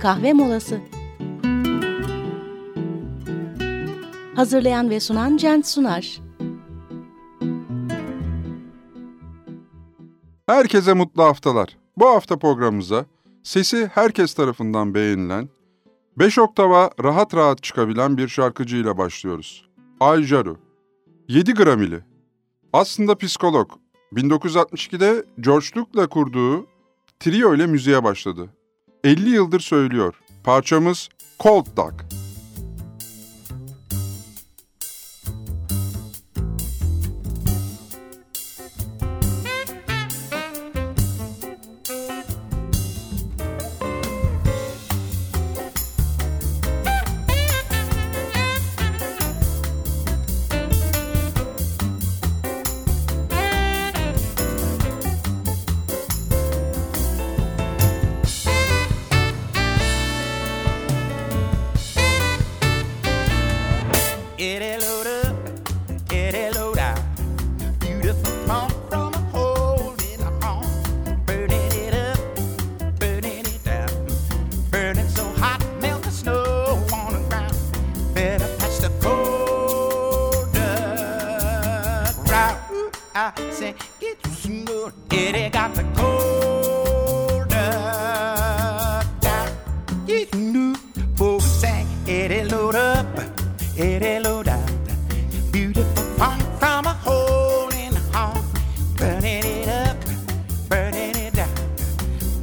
kahve molası. Hazırlayan ve sunan Cent Sunar. Herkese mutlu haftalar. Bu hafta programımıza sesi herkes tarafından beğenilen, 5 oktava rahat rahat çıkabilen bir şarkıcıyla başlıyoruz. Ay Jaru. 7 Grammy Aslında psikolog. 1962'de George Duke'la kurduğu trio ile müziğe başladı. 50 yıldır söylüyor. Parçamız Cold Duck.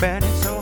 and it's over.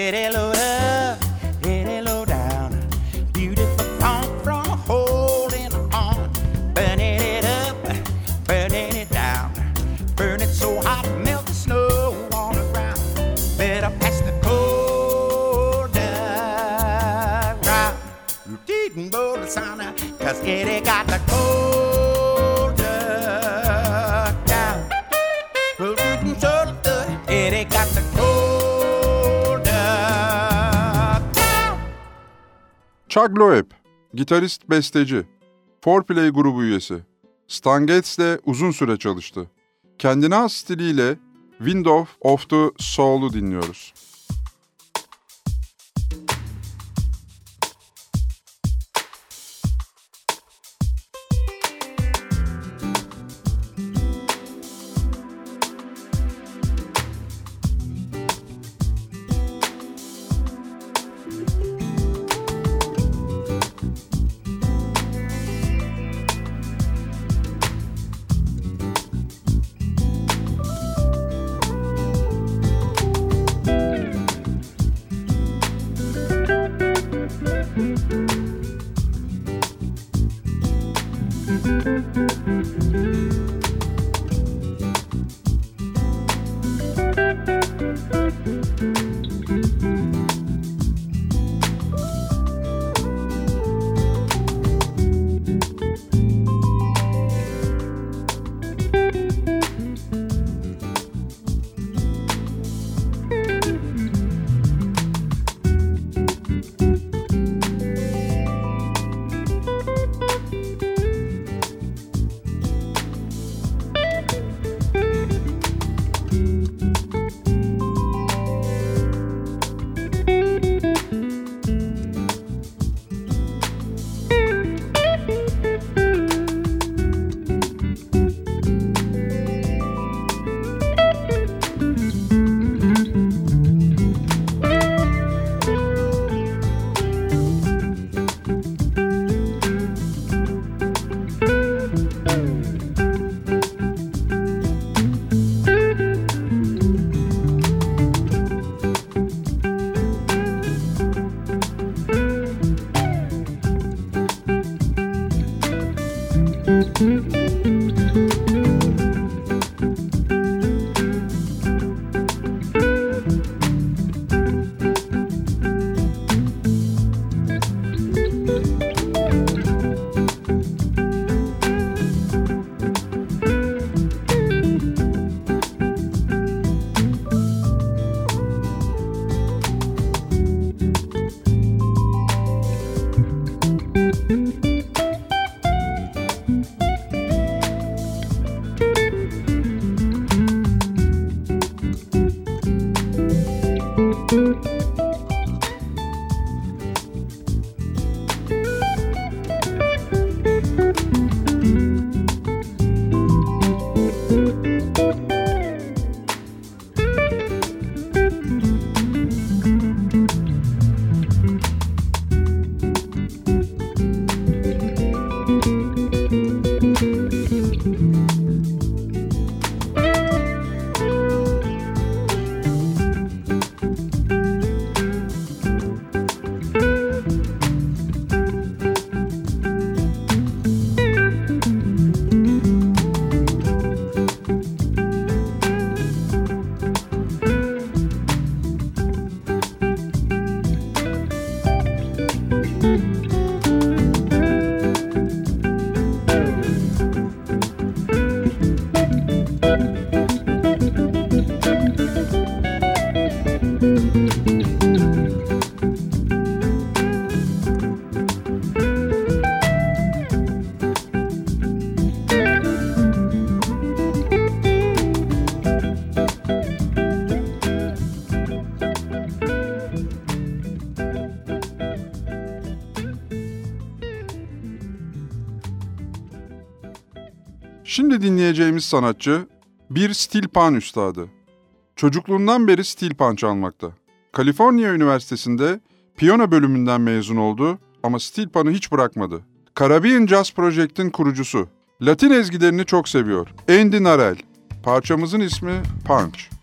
querelo Chuck Loeb, gitarist besteci, Fourplay grubu üyesi. Stan Getz'le uzun süre çalıştı. Kendine has stiliyle Window of the Soul'u dinliyoruz. Dinleyeceğimiz sanatçı bir stil pan üstadı. Çocukluğundan beri stil pan çalmakta. Kaliforniya Üniversitesi'nde piyano bölümünden mezun oldu ama stil panı hiç bırakmadı. Caribbean Jazz Project'in kurucusu. Latin ezgilerini çok seviyor. Andy Narell. Parçamızın ismi Punch.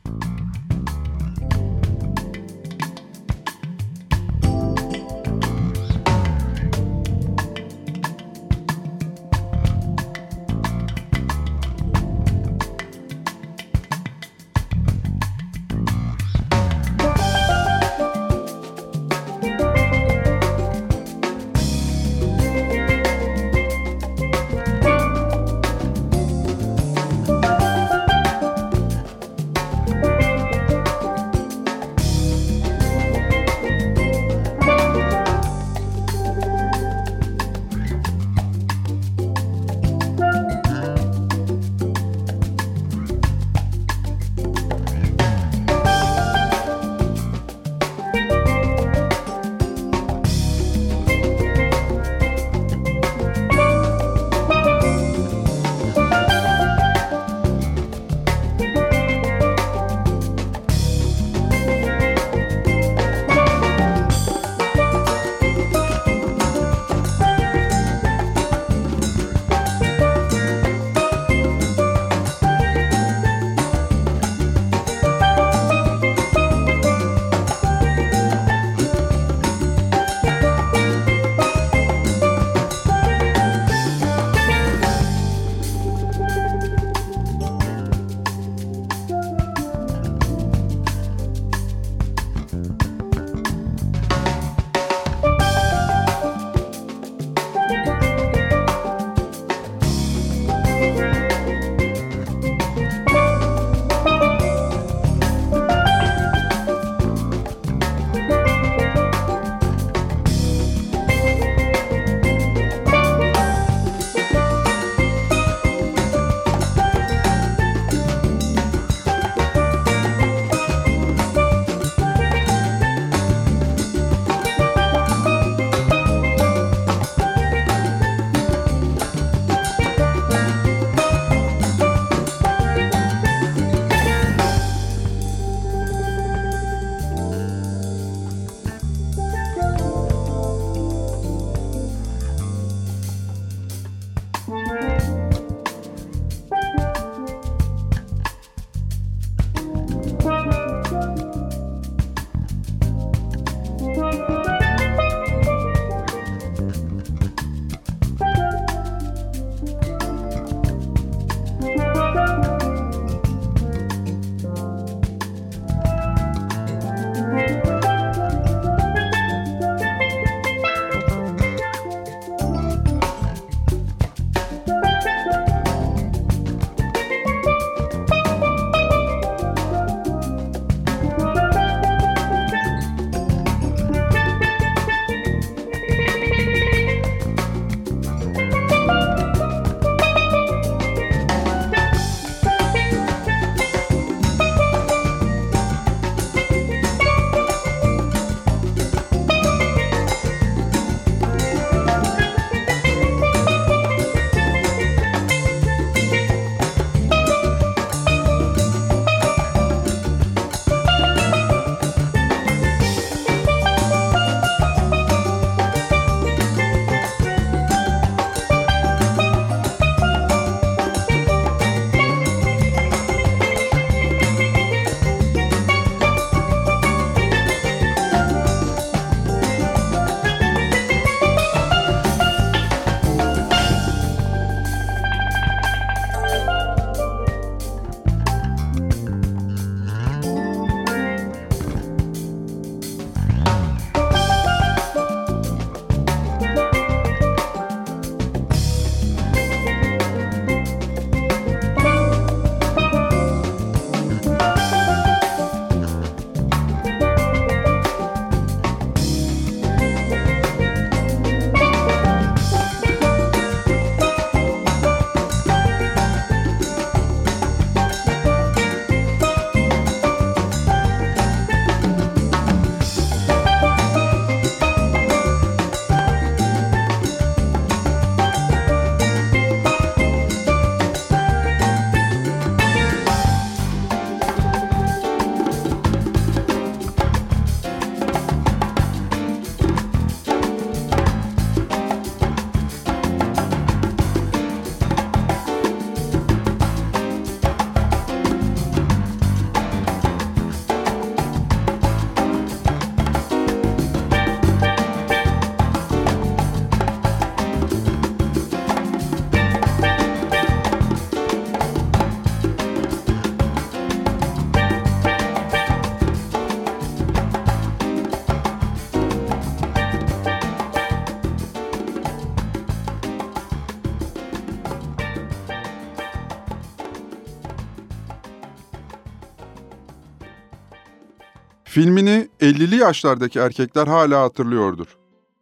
Filmini 50'li yaşlardaki erkekler hala hatırlıyordur.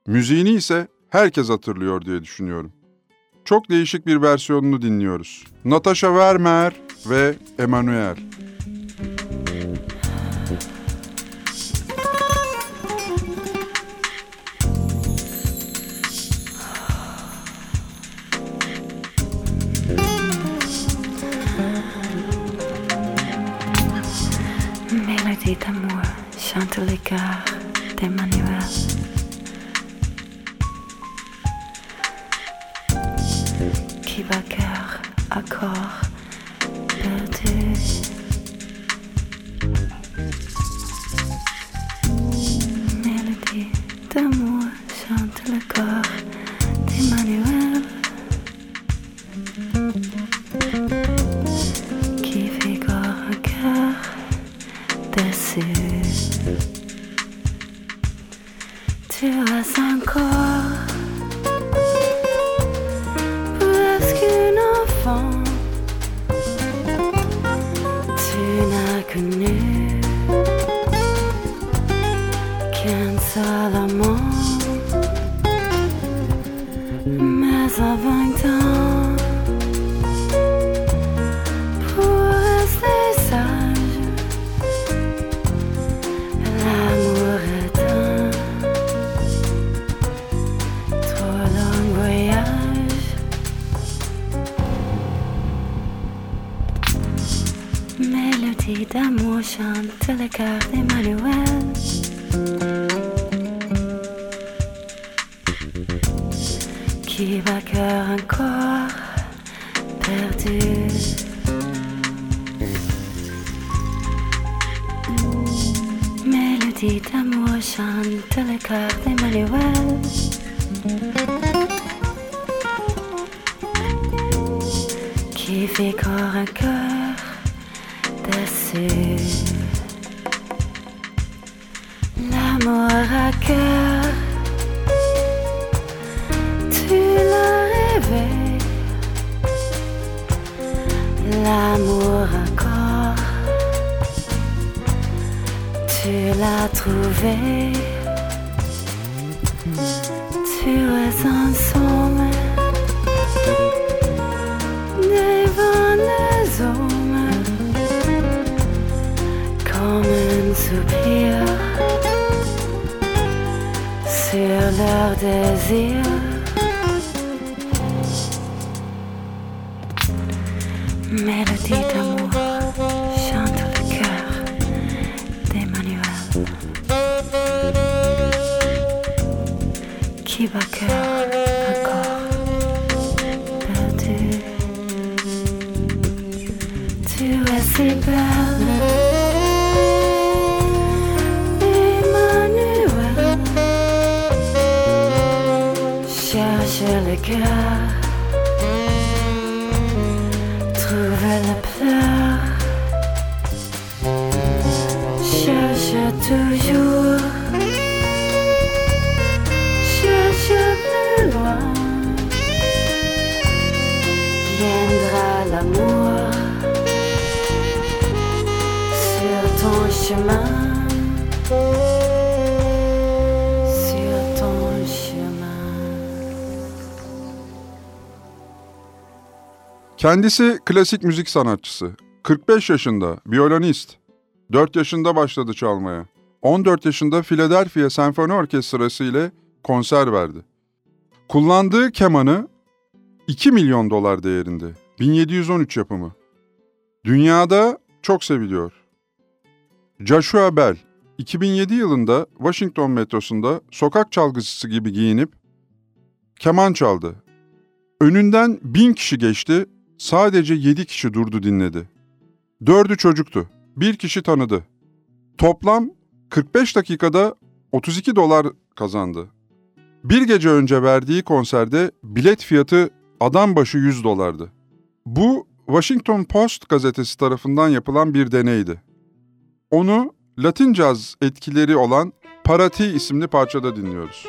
Müziğini ise herkes hatırlıyor diye düşünüyorum. Çok değişik bir versiyonunu dinliyoruz. Natasha Vermeer ve Emanuel. Mélodie d'amour chante cœurs d'Emmanuel. Qui bat cœur à corps vais. Tu es un somme, des vanes hommes, comme un soupir sur leur désir. Kendisi klasik müzik sanatçısı. 45 yaşında, violonist. 4 yaşında başladı çalmaya. 14 yaşında Philadelphia Senfoni Orkestrası ile konser verdi. Kullandığı kemanı 2 milyon dolar değerinde. 1713 yapımı. Dünyada çok seviliyor. Joshua Bell, 2007 yılında Washington metrosunda sokak çalgıcısı gibi giyinip keman çaldı. Önünden bin kişi geçti, sadece yedi kişi durdu dinledi. Dördü çocuktu, bir kişi tanıdı. Toplam 45 dakikada 32 dolar kazandı. Bir gece önce verdiği konserde bilet fiyatı adam başı 100 dolardı. Bu Washington Post gazetesi tarafından yapılan bir deneydi. Onu Latin caz etkileri olan Parati isimli parçada dinliyoruz.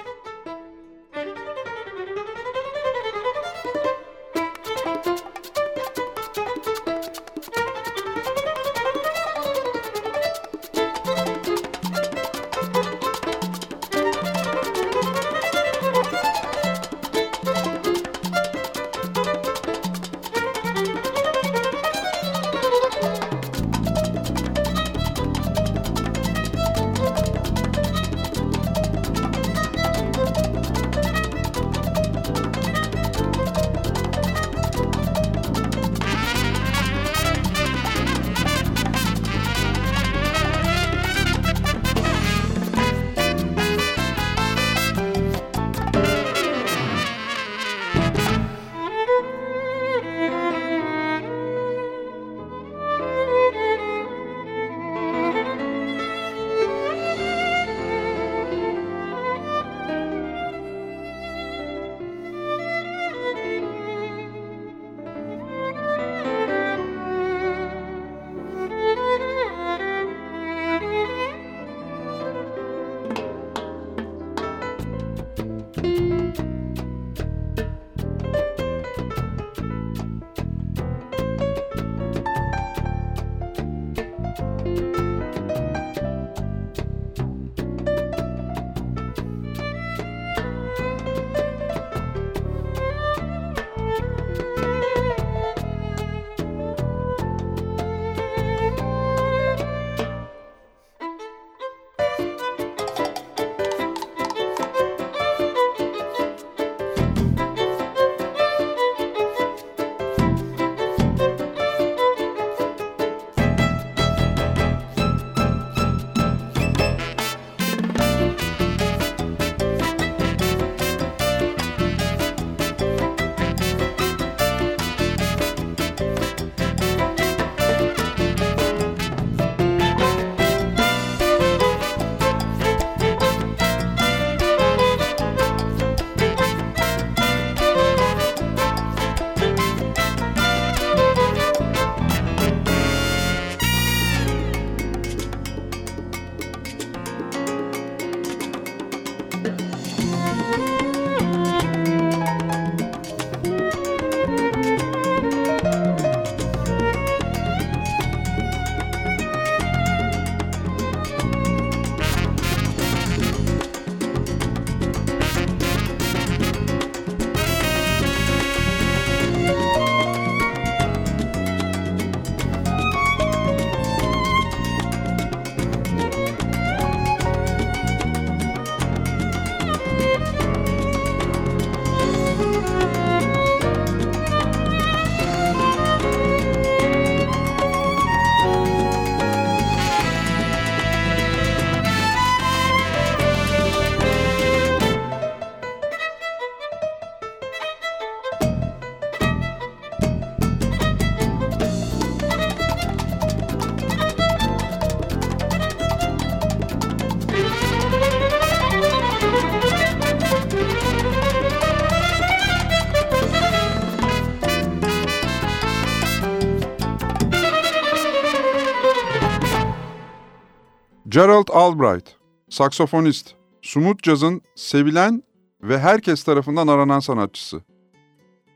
Gerald Albright, saksofonist, Sumut Caz'ın sevilen ve herkes tarafından aranan sanatçısı.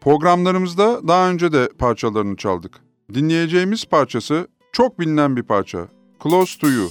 Programlarımızda daha önce de parçalarını çaldık. Dinleyeceğimiz parçası çok bilinen bir parça. Close to You.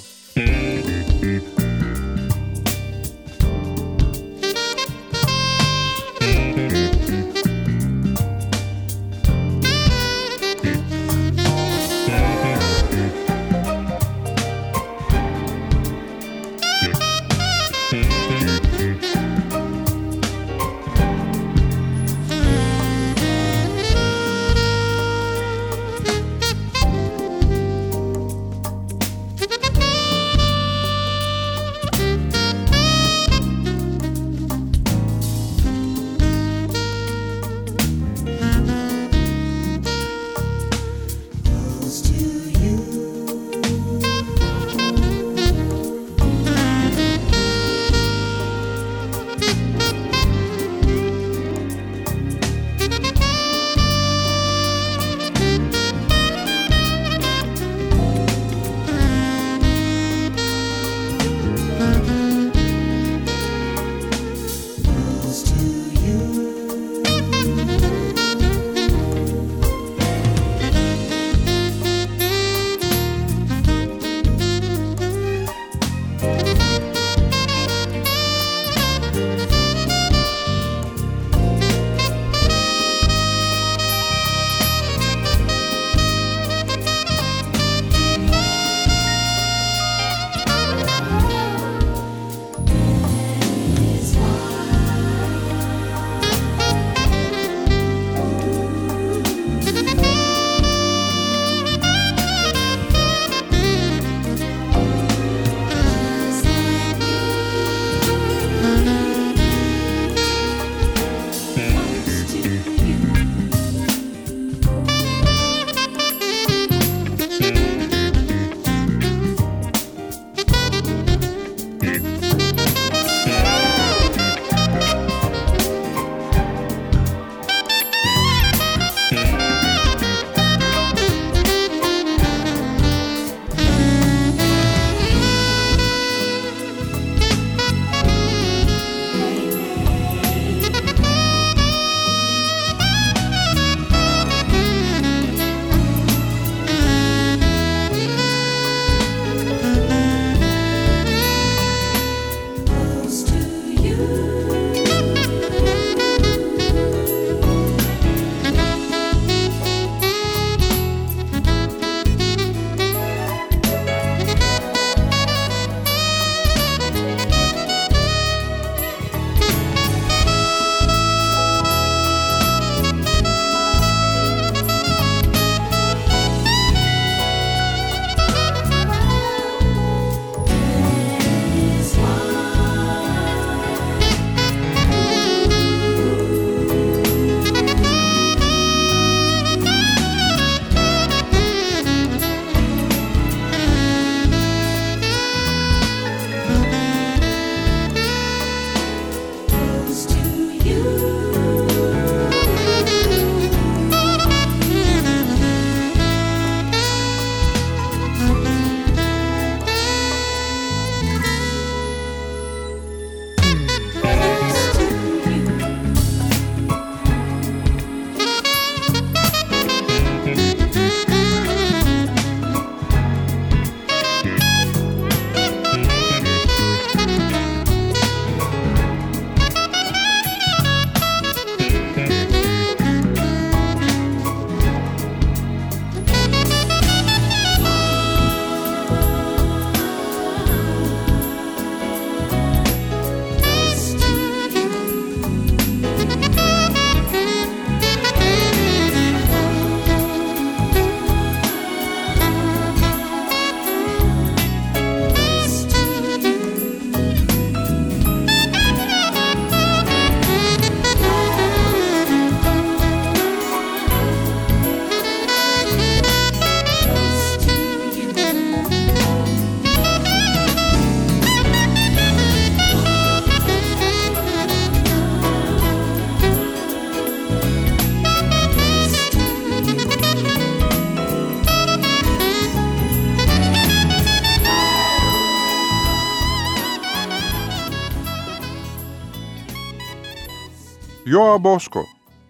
Joa Bosco,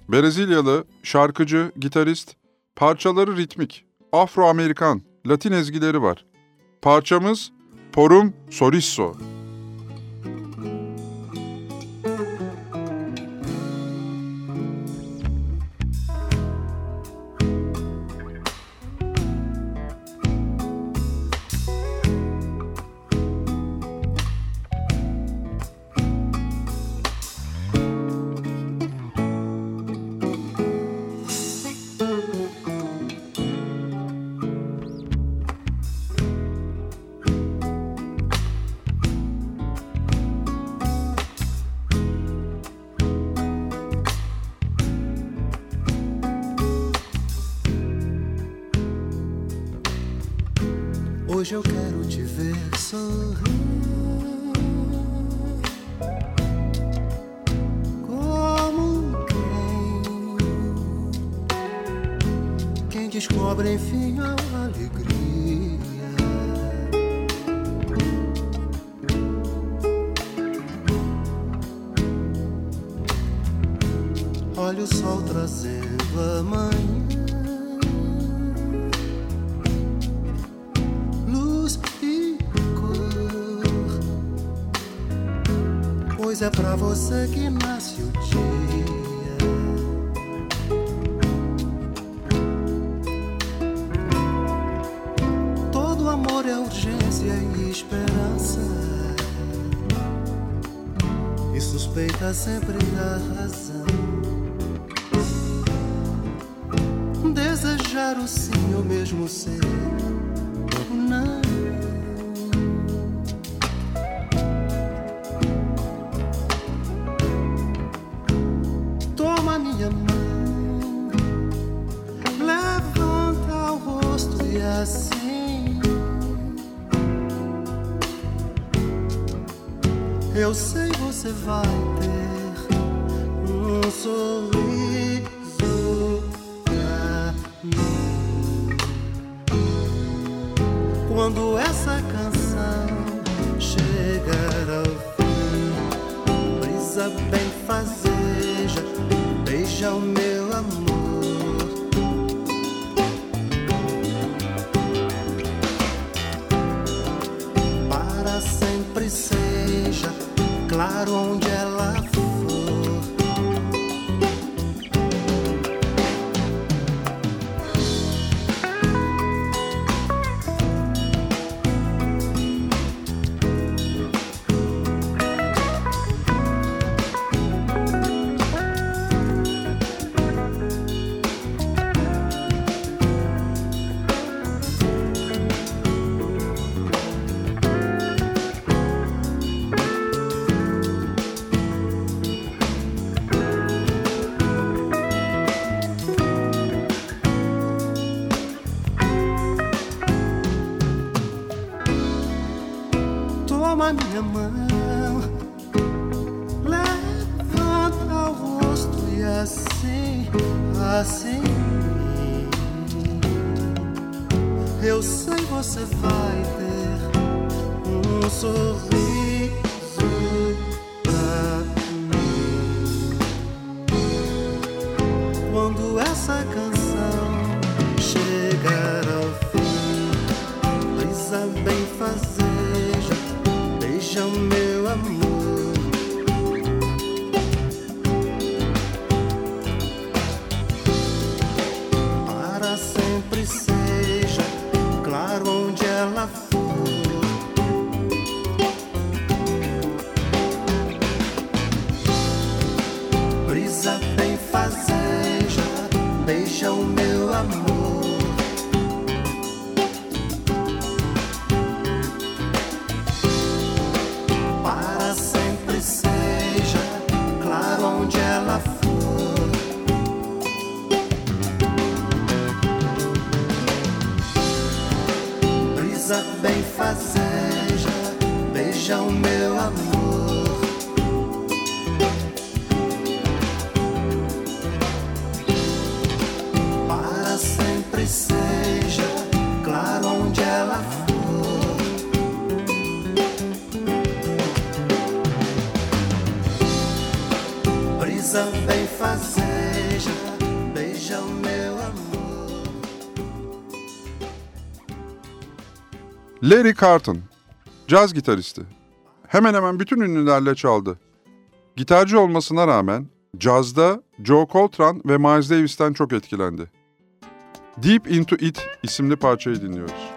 Brezilyalı, şarkıcı, gitarist, parçaları ritmik, Afro-Amerikan, Latin ezgileri var. Parçamız Porum Sorisso. esperança e suspeita sempre da razão. Desejar o sim, eu mesmo ser. fire. assim. Eu sei você vai ter um sorriso. Larry Carton, caz gitaristi. Hemen hemen bütün ünlülerle çaldı. Gitarcı olmasına rağmen cazda Joe Coltrane ve Miles Davis'ten çok etkilendi. Deep Into It isimli parçayı dinliyoruz.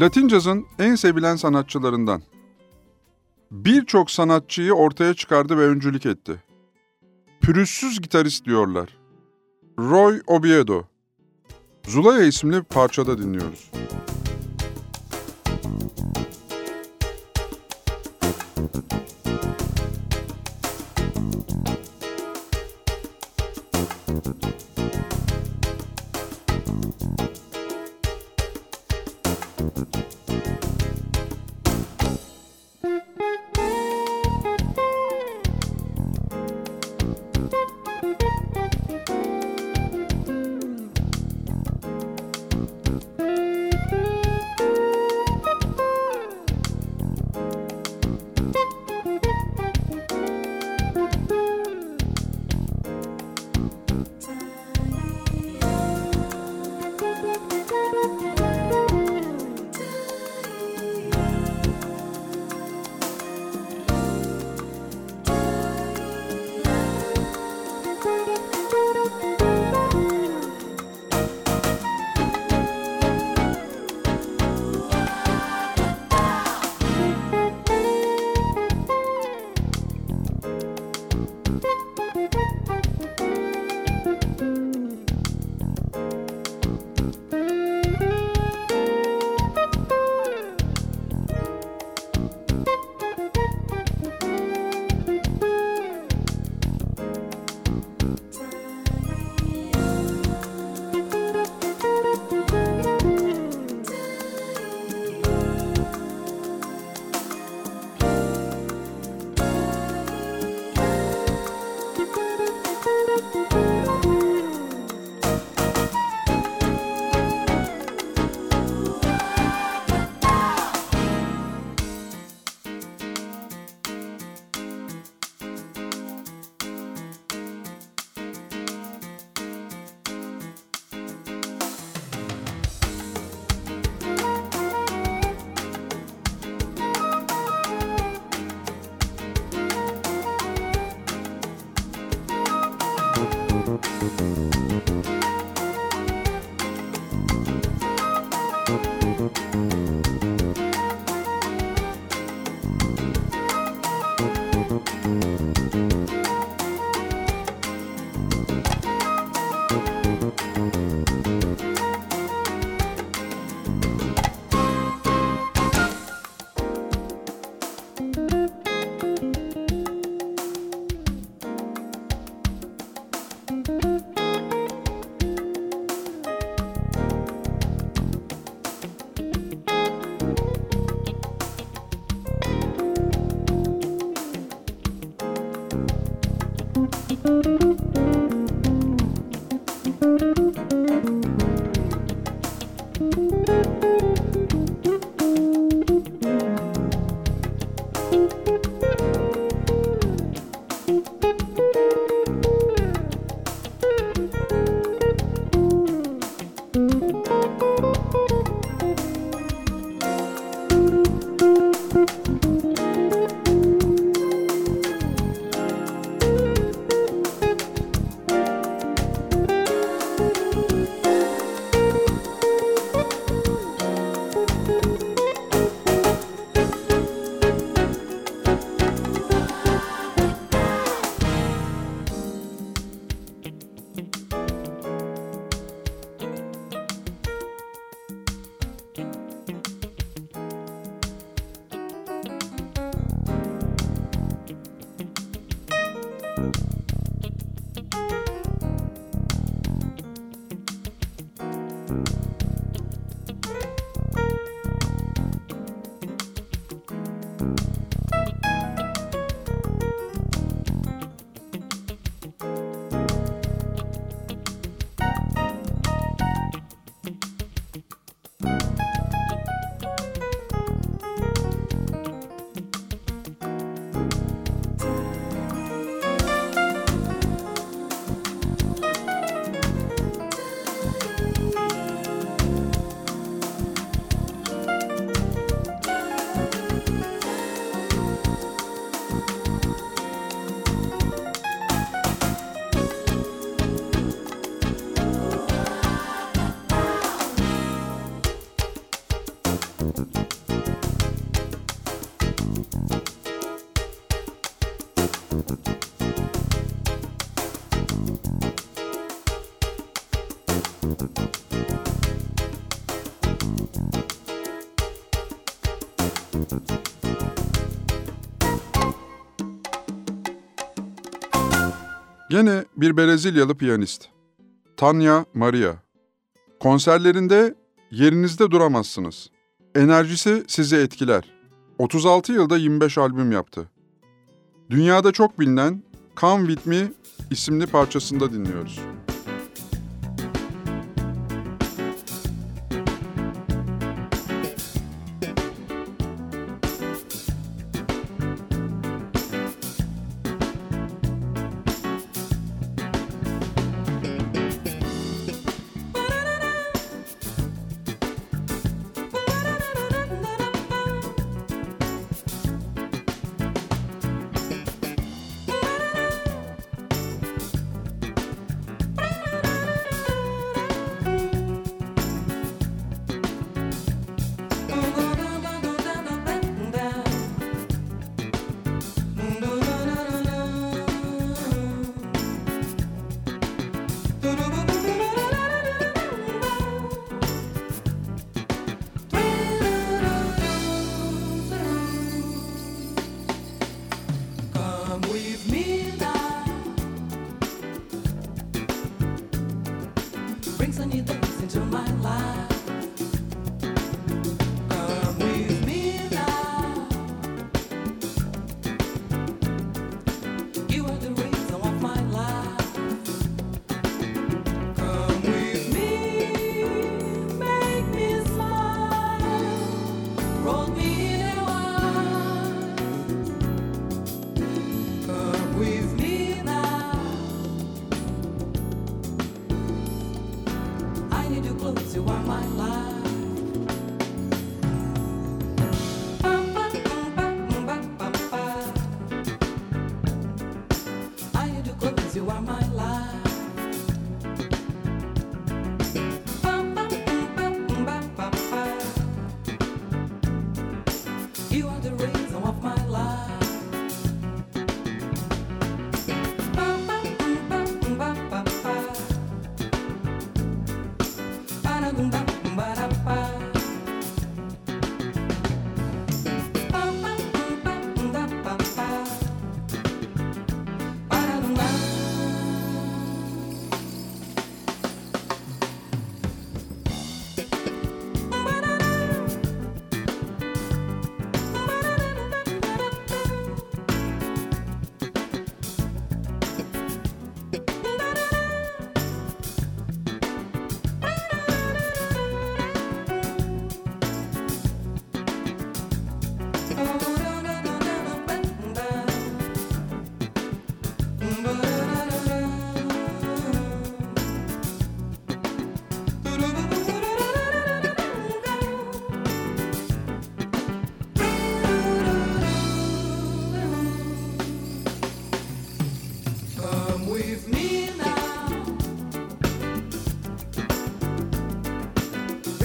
Latin cazın en sevilen sanatçılarından. Birçok sanatçıyı ortaya çıkardı ve öncülük etti. Pürüzsüz gitarist diyorlar. Roy Oviedo. Zulaya isimli parçada dinliyoruz. Música Gene bir Brezilyalı piyanist. Tanya Maria. Konserlerinde yerinizde duramazsınız. Enerjisi sizi etkiler. 36 yılda 25 albüm yaptı. Dünyada çok bilinen Come With Me isimli parçasında dinliyoruz.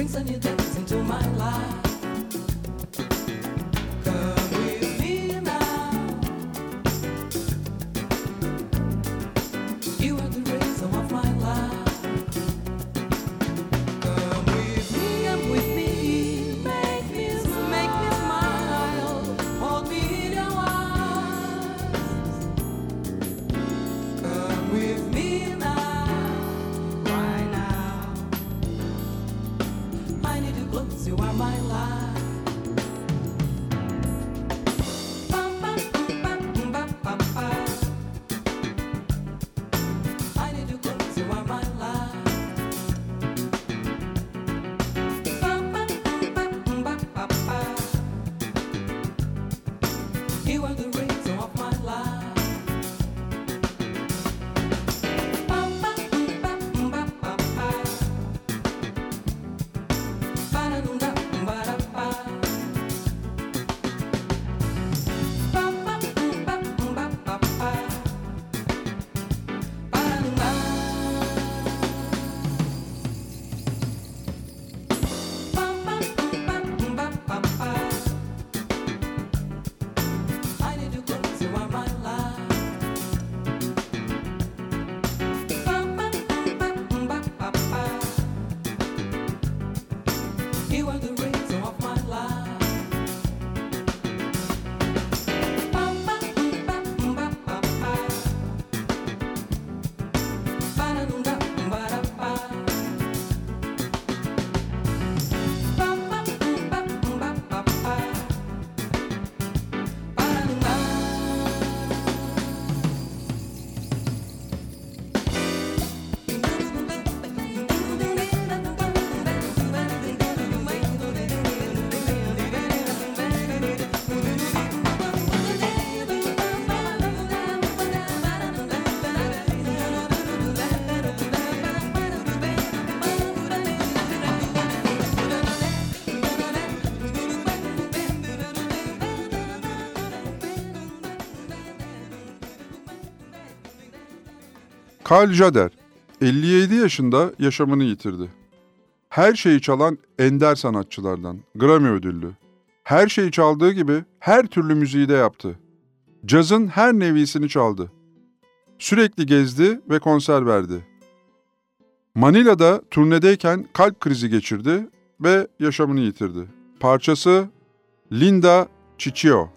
brings a new depth into my life. Carl Jader 57 yaşında yaşamını yitirdi. Her şeyi çalan ender sanatçılardan, Grammy ödüllü. Her şeyi çaldığı gibi her türlü müziği de yaptı. Cazın her nevisini çaldı. Sürekli gezdi ve konser verdi. Manila'da turnedeyken kalp krizi geçirdi ve yaşamını yitirdi. Parçası Linda Ciccio.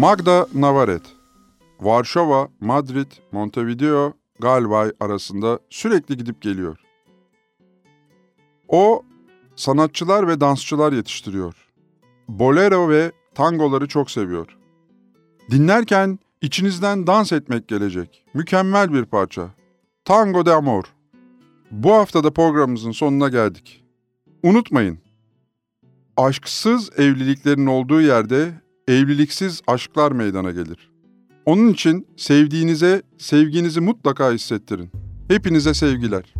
Magda Navaret, Varşova, Madrid, Montevideo, Galvay arasında sürekli gidip geliyor. O sanatçılar ve dansçılar yetiştiriyor. Bolero ve tangoları çok seviyor. Dinlerken içinizden dans etmek gelecek. Mükemmel bir parça. Tango de Amor. Bu haftada programımızın sonuna geldik. Unutmayın, aşksız evliliklerin olduğu yerde evliliksiz aşklar meydana gelir. Onun için sevdiğinize sevginizi mutlaka hissettirin. Hepinize sevgiler.